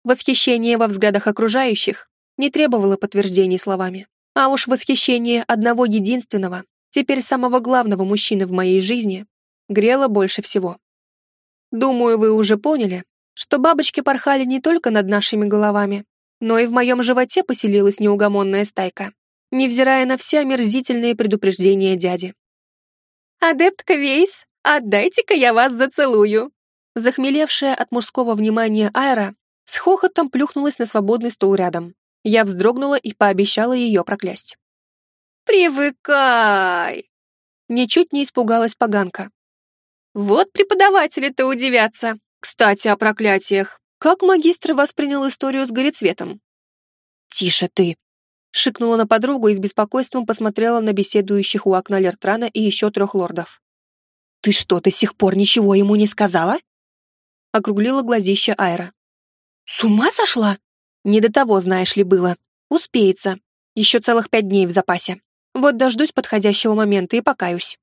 Восхищение во взглядах окружающих не требовало подтверждений словами. А уж восхищение одного единственного, теперь самого главного мужчины в моей жизни, грело больше всего. Думаю, вы уже поняли, что бабочки порхали не только над нашими головами, но и в моем животе поселилась неугомонная стайка, невзирая на все омерзительные предупреждения дяди. «Адептка Вейс, отдайте-ка я вас зацелую!» Захмелевшая от мужского внимания Айра с хохотом плюхнулась на свободный стул рядом. Я вздрогнула и пообещала ее проклясть. «Привыкай!» Ничуть не испугалась поганка. «Вот преподаватели-то удивятся. Кстати, о проклятиях. Как магистр воспринял историю с горецветом?» «Тише ты!» Шикнула на подругу и с беспокойством посмотрела на беседующих у окна Лертрана и еще трех лордов. «Ты что, до сих пор ничего ему не сказала?» Округлила глазище Айра. «С ума сошла? Не до того, знаешь ли, было. Успеется. Еще целых пять дней в запасе. Вот дождусь подходящего момента и покаюсь.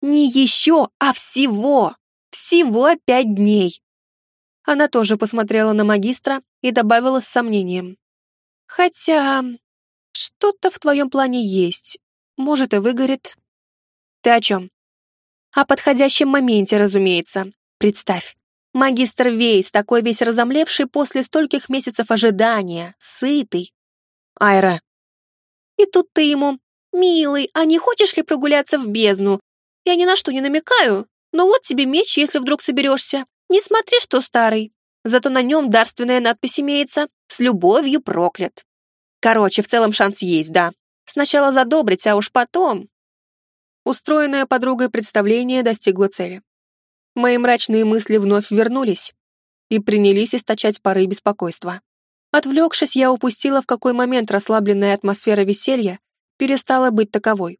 Не еще, а всего. Всего пять дней. Она тоже посмотрела на магистра и добавила с сомнением. Хотя что-то в твоем плане есть. Может, и выгорит. Ты о чем? О подходящем моменте, разумеется. Представь. Магистр Вейс, такой весь разомлевший после стольких месяцев ожидания, сытый. Айра, и тут ты ему, «Милый, а не хочешь ли прогуляться в бездну? Я ни на что не намекаю, но вот тебе меч, если вдруг соберешься. Не смотри, что старый. Зато на нем дарственная надпись имеется «С любовью проклят». Короче, в целом шанс есть, да. Сначала задобрить, а уж потом... Устроенное подругой представление достигло цели. Мои мрачные мысли вновь вернулись и принялись источать пары беспокойства. Отвлекшись, я упустила, в какой момент расслабленная атмосфера веселья перестала быть таковой.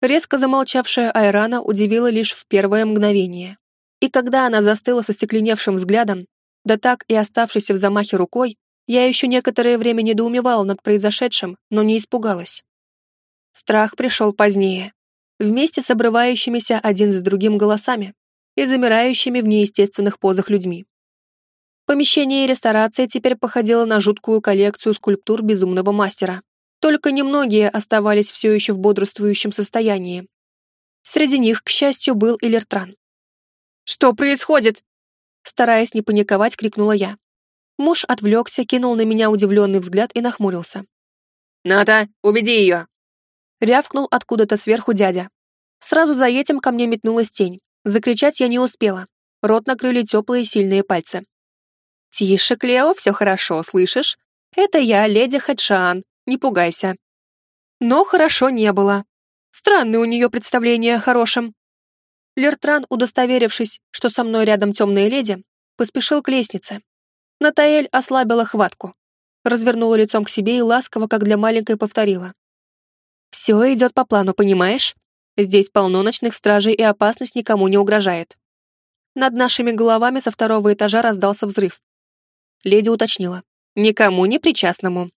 Резко замолчавшая Айрана удивила лишь в первое мгновение. И когда она застыла со стекленевшим взглядом, да так и оставшейся в замахе рукой, я еще некоторое время недоумевала над произошедшим, но не испугалась. Страх пришел позднее, вместе с обрывающимися один за другим голосами и замирающими в неестественных позах людьми. Помещение ресторации теперь походило на жуткую коллекцию скульптур безумного мастера. Только немногие оставались все еще в бодрствующем состоянии. Среди них, к счастью, был и Лертран. «Что происходит?» Стараясь не паниковать, крикнула я. Муж отвлекся, кинул на меня удивленный взгляд и нахмурился. «Ната, уведи ее!» Рявкнул откуда-то сверху дядя. Сразу за этим ко мне метнулась тень. Закричать я не успела. Рот накрыли теплые сильные пальцы. «Тише, Клео, все хорошо, слышишь? Это я, леди Хэтшан, не пугайся». Но хорошо не было. Странное у нее представление о хорошем. Лертран, удостоверившись, что со мной рядом темная леди, поспешил к лестнице. Натаэль ослабила хватку, развернула лицом к себе и ласково, как для маленькой, повторила. «Все идет по плану, понимаешь? Здесь полно ночных стражей, и опасность никому не угрожает». Над нашими головами со второго этажа раздался взрыв. Леди уточнила. «Никому не причастному».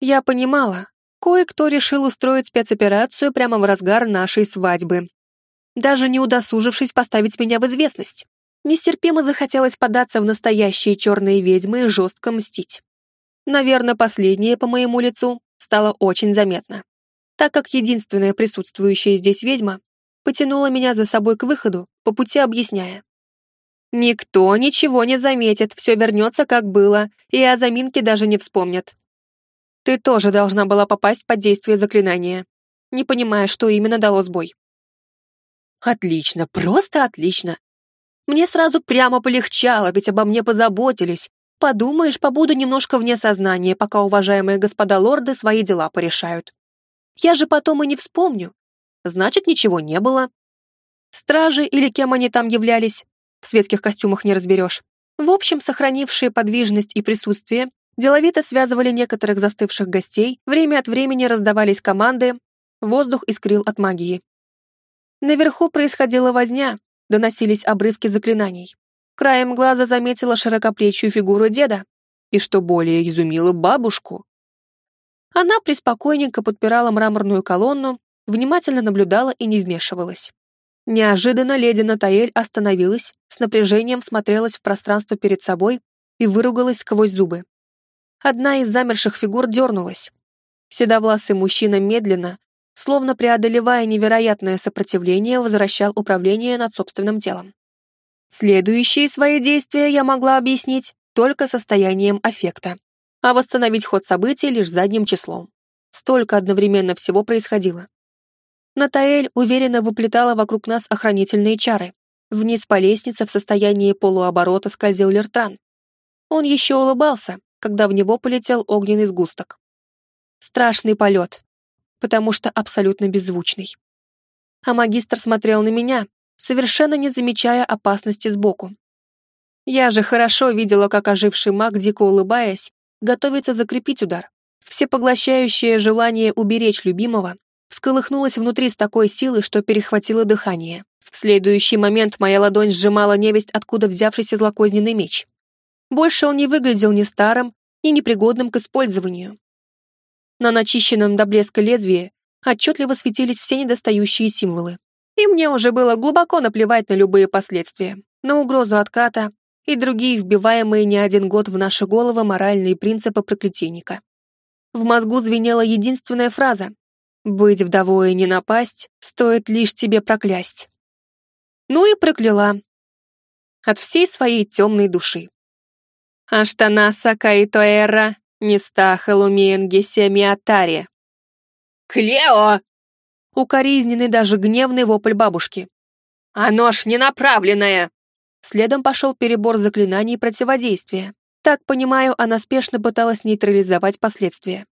Я понимала, кое-кто решил устроить спецоперацию прямо в разгар нашей свадьбы, даже не удосужившись поставить меня в известность. Нестерпимо захотелось податься в настоящие черные ведьмы и жестко мстить. Наверное, последнее по моему лицу стало очень заметно, так как единственная присутствующая здесь ведьма потянула меня за собой к выходу, по пути объясняя. Никто ничего не заметит, все вернется как было, и о заминке даже не вспомнят. Ты тоже должна была попасть под действие заклинания, не понимая, что именно дало сбой. Отлично, просто отлично. Мне сразу прямо полегчало, ведь обо мне позаботились. Подумаешь, побуду немножко вне сознания, пока уважаемые господа лорды свои дела порешают. Я же потом и не вспомню. Значит, ничего не было. Стражи или кем они там являлись, в светских костюмах не разберешь. В общем, сохранившие подвижность и присутствие, деловито связывали некоторых застывших гостей, время от времени раздавались команды, воздух искрил от магии. Наверху происходила возня, доносились обрывки заклинаний. Краем глаза заметила широкоплечью фигуру деда и, что более изумило, бабушку. Она преспокойненько подпирала мраморную колонну, внимательно наблюдала и не вмешивалась. Неожиданно леди Натаэль остановилась, с напряжением смотрелась в пространство перед собой и выругалась сквозь зубы. Одна из замерших фигур дернулась. Седовласый мужчина медленно, словно преодолевая невероятное сопротивление, возвращал управление над собственным телом. Следующие свои действия я могла объяснить только состоянием аффекта, а восстановить ход событий лишь задним числом. Столько одновременно всего происходило. Натаэль уверенно выплетала вокруг нас охранительные чары. Вниз по лестнице в состоянии полуоборота скользил Лертран. Он еще улыбался, когда в него полетел огненный сгусток. Страшный полет, потому что абсолютно беззвучный. А магистр смотрел на меня, совершенно не замечая опасности сбоку. Я же хорошо видела, как оживший маг, дико улыбаясь, готовится закрепить удар. Всепоглощающее желание уберечь любимого всколыхнулось внутри с такой силой, что перехватило дыхание. В следующий момент моя ладонь сжимала невесть, откуда взявшийся злокозненный меч. Больше он не выглядел ни старым, ни непригодным к использованию. На начищенном до блеска лезвии отчетливо светились все недостающие символы. И мне уже было глубоко наплевать на любые последствия, на угрозу отката и другие вбиваемые не один год в наши головы моральные принципы проклятийника. В мозгу звенела единственная фраза «Быть вдовой и не напасть, стоит лишь тебе проклясть». Ну и прокляла. От всей своей темной души. Аштана Сакаитоэра Нестахалуменге Семиатаре. «Клео!» Укоризненный даже гневный вопль бабушки. «Оно ж не направленное!» Следом пошел перебор заклинаний и противодействия. Так понимаю, она спешно пыталась нейтрализовать последствия.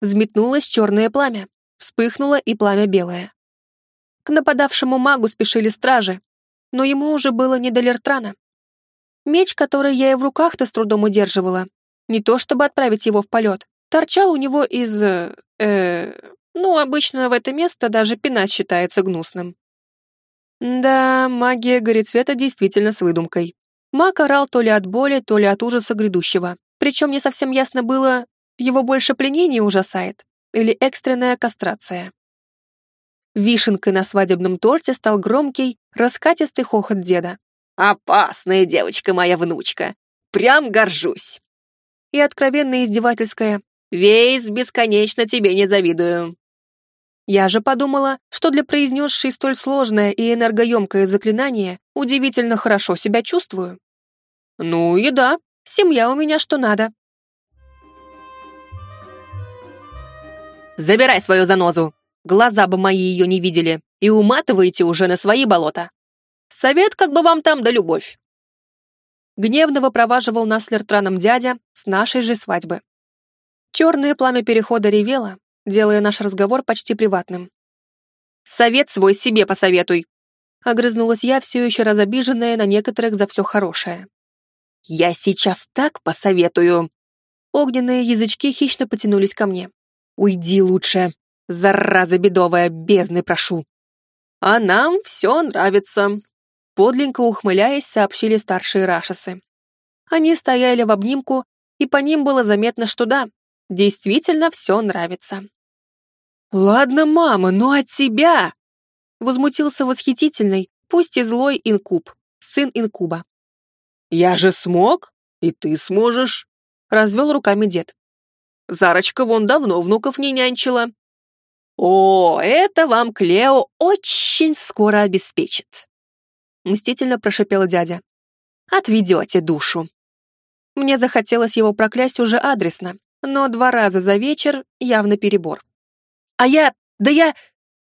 Взметнулось черное пламя, вспыхнуло и пламя белое. К нападавшему магу спешили стражи, но ему уже было не до Лертрана. Меч, который я и в руках-то с трудом удерживала, не то чтобы отправить его в полет. Торчал у него из... Э, ну, обычно в это место даже пинать считается гнусным. Да, магия горецвета действительно с выдумкой. Маг орал то ли от боли, то ли от ужаса грядущего. Причем не совсем ясно было, его больше пленение ужасает или экстренная кастрация. Вишенкой на свадебном торте стал громкий, раскатистый хохот деда. «Опасная девочка моя внучка! прям горжусь!» И откровенно издевательская «Вейс, бесконечно тебе не завидую!» Я же подумала, что для произнесшей столь сложное и энергоемкое заклинание удивительно хорошо себя чувствую. Ну и да, семья у меня что надо. Забирай свою занозу. Глаза бы мои ее не видели. И уматывайте уже на свои болота. Совет, как бы вам там да любовь. Гневно выпроваживал нас Лертраном дядя с нашей же свадьбы. Черное пламя перехода ревело, делая наш разговор почти приватным. «Совет свой себе посоветуй!» Огрызнулась я, все еще разобиженная на некоторых за все хорошее. «Я сейчас так посоветую!» Огненные язычки хищно потянулись ко мне. «Уйди лучше! Зараза бедовая, бездны прошу!» «А нам все нравится!» Подлинно ухмыляясь, сообщили старшие рашасы. Они стояли в обнимку, и по ним было заметно, что да, действительно все нравится. «Ладно, мама, но от тебя!» Возмутился восхитительный, пусть и злой инкуб, сын инкуба. «Я же смог, и ты сможешь!» Развел руками дед. «Зарочка вон давно внуков не нянчила». «О, это вам Клео очень скоро обеспечит!» Мстительно прошипел дядя. «Отведете душу!» Мне захотелось его проклясть уже адресно, но два раза за вечер явно перебор. А я... Да я...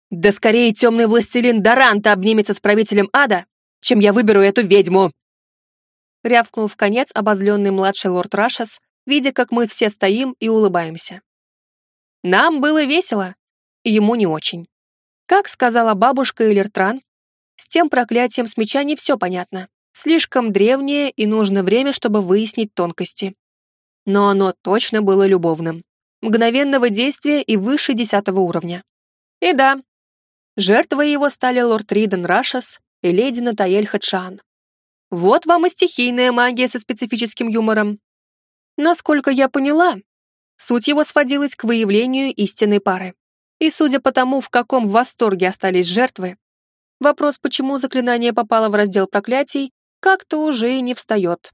Да скорее темный властелин Даранта обнимется с правителем ада, чем я выберу эту ведьму!» Рявкнул в конец обозленный младший лорд Рашас, видя, как мы все стоим и улыбаемся. Нам было весело, ему не очень. Как сказала бабушка Элертран, с тем проклятием с меча не все понятно. Слишком древнее и нужно время, чтобы выяснить тонкости. Но оно точно было любовным мгновенного действия и выше десятого уровня. И да, жертвой его стали лорд Риден Рашас и леди Натаэль Хадшан. Вот вам и стихийная магия со специфическим юмором. Насколько я поняла, суть его сводилась к выявлению истинной пары. И судя по тому, в каком восторге остались жертвы, вопрос, почему заклинание попало в раздел проклятий, как-то уже и не встает.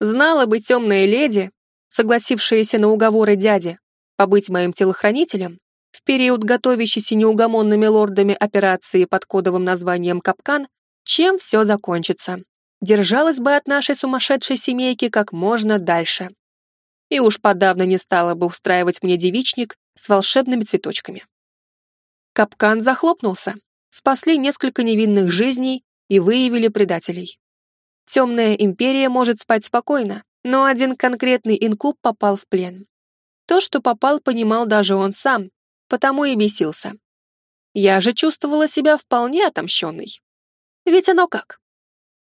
Знала бы темная леди, согласившаяся на уговоры дяди побыть моим телохранителем, в период готовящейся неугомонными лордами операции под кодовым названием «Капкан», чем все закончится. Держалась бы от нашей сумасшедшей семейки как можно дальше. И уж подавно не стала бы устраивать мне девичник с волшебными цветочками. Капкан захлопнулся, спасли несколько невинных жизней и выявили предателей. Темная империя может спать спокойно, но один конкретный инкуб попал в плен. То, что попал, понимал даже он сам, потому и бесился. Я же чувствовала себя вполне отомщенной. Ведь оно как?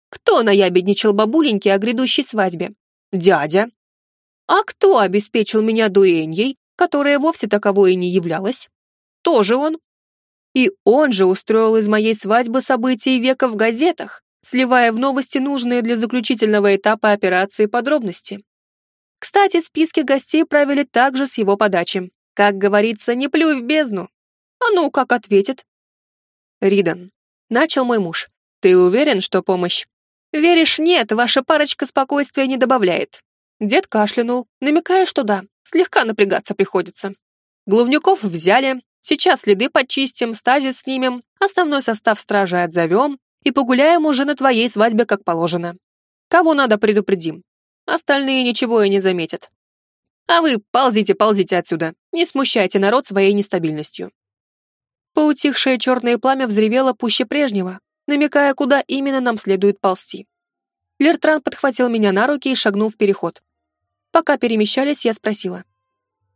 Кто наябедничал бабуленьке о грядущей свадьбе? Дядя. А кто обеспечил меня дуэньей, которая вовсе таковой и не являлась? Тоже он. И он же устроил из моей свадьбы события века в газетах, сливая в новости нужные для заключительного этапа операции подробности. Кстати, списки гостей правили также с его подачи. Как говорится, не плюй в бездну. А ну, как ответит? Ридан. Начал мой муж. Ты уверен, что помощь? Веришь, нет, ваша парочка спокойствия не добавляет. Дед кашлянул, намекая, что да, слегка напрягаться приходится. Главнюков взяли, сейчас следы почистим, стазис снимем, основной состав стражи отзовем, и погуляем уже на твоей свадьбе как положено. Кого надо предупредим. Остальные ничего и не заметят. А вы ползите, ползите отсюда, не смущайте народ своей нестабильностью. Поутихшее черное пламя взревело пуще прежнего, намекая, куда именно нам следует ползти. Лертран подхватил меня на руки и шагнул в переход. Пока перемещались, я спросила.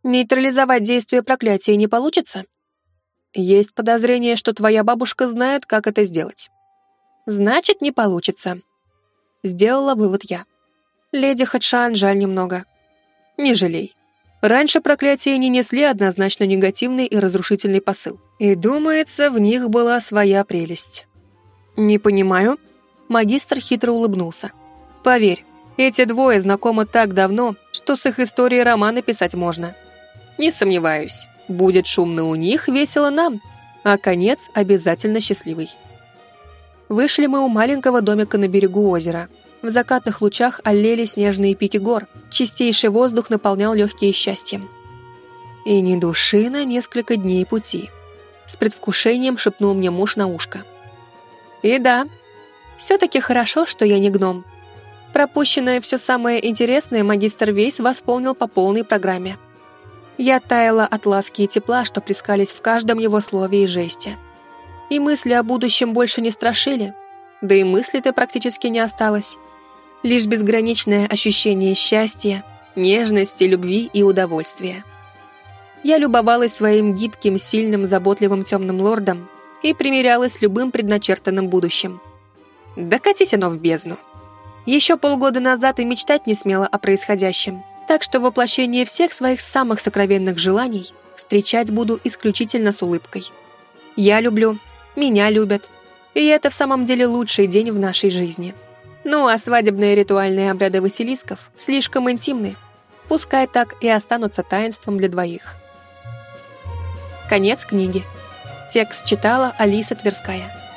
«Нейтрализовать действие проклятия не получится?» «Есть подозрение, что твоя бабушка знает, как это сделать». Значит, не получится. Сделала вывод я. Леди Хадшан жаль немного. Не жалей. Раньше проклятия не несли однозначно негативный и разрушительный посыл. И, думается, в них была своя прелесть. «Не понимаю». Магистр хитро улыбнулся. «Поверь, эти двое знакомы так давно, что с их историей романы писать можно. Не сомневаюсь, будет шумно у них, весело нам, а конец обязательно счастливый. Вышли мы у маленького домика на берегу озера. В закатных лучах олели снежные пики гор, чистейший воздух наполнял легкие счастьем. И ни души на несколько дней пути. С предвкушением шепнул мне муж на ушко. И да, все-таки хорошо, что я не гном. Пропущенное все самое интересное магистр Вейс восполнил по полной программе. Я таяла от ласки и тепла, что плескались в каждом его слове и жесте. И мысли о будущем больше не страшили, да и мысли-то практически не осталось. Лишь безграничное ощущение счастья, нежности, любви и удовольствия. Я любовалась своим гибким, сильным, заботливым темным лордом и примирялась с любым предначертанным будущим. Да катись оно в бездну. Еще полгода назад и мечтать не смела о происходящем, так что воплощение всех своих самых сокровенных желаний встречать буду исключительно с улыбкой. Я люблю, меня любят, и это в самом деле лучший день в нашей жизни. Ну а свадебные ритуальные обряды Василисков слишком интимны. Пускай так и останутся таинством для двоих. Конец книги. Текст читала Алиса Тверская.